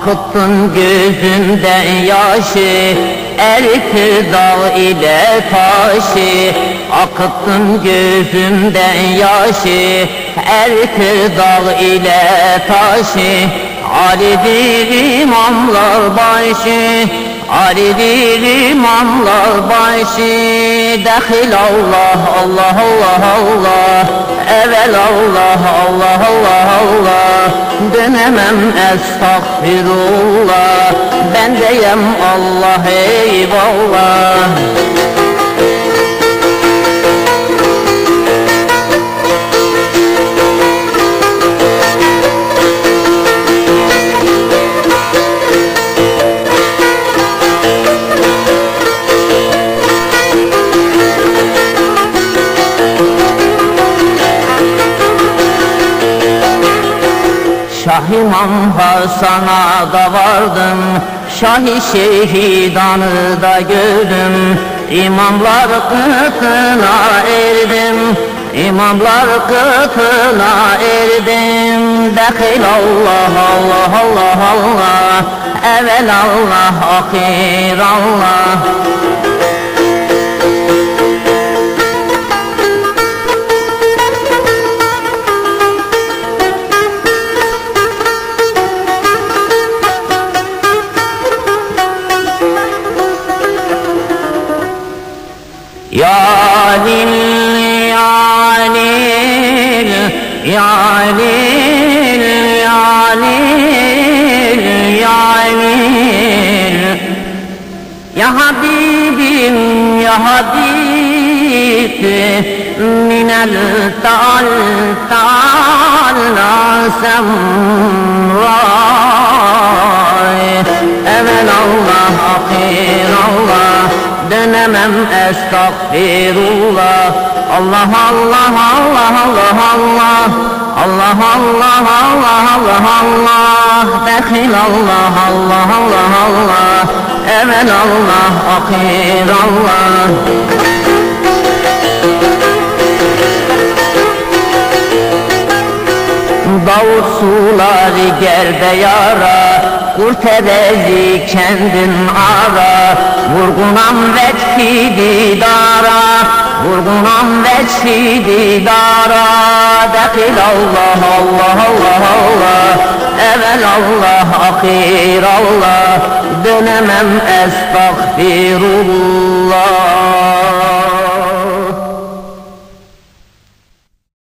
Akıttın gözümden yaşı Eritir dağ ile taşı. Akıttın gözümden yaşı Eritir dağ ile taşı. Alidir imamlar başı Alidir imamlar başı. Dehil Allah Allah Allah Allah. Evel Allah Allah Allah Allah Dönemem estağfirullah. Ben deyem Allah eyvallah Şah İmam Hasan'a da vardım Şahi şehidanı da gördüm. İmamlar kıtına erdim İmamlar kıtına erdim. Dehil Allah Allah Allah Allah Evvel Allah ahir Allah يا ليل يا ليل يا ليل يا ليل يا ليل يا حبيبي يا حبيبي من التعال تعالى سمراء dönemem estağfirullah. Allah Allah Allah Allah Allah. Allah Allah Allah Allah Allah. Dehil Allah Allah Allah Allah. Evvel Allah ahir Allah. Davut suları gerde yara Kurterezi kendin ara. Vurgunam veçhi didara Vurgunam veçhi didara Dekil Allah Allah Allah Allah. Evvel Allah ahir Allah. Dönemem estağfirullah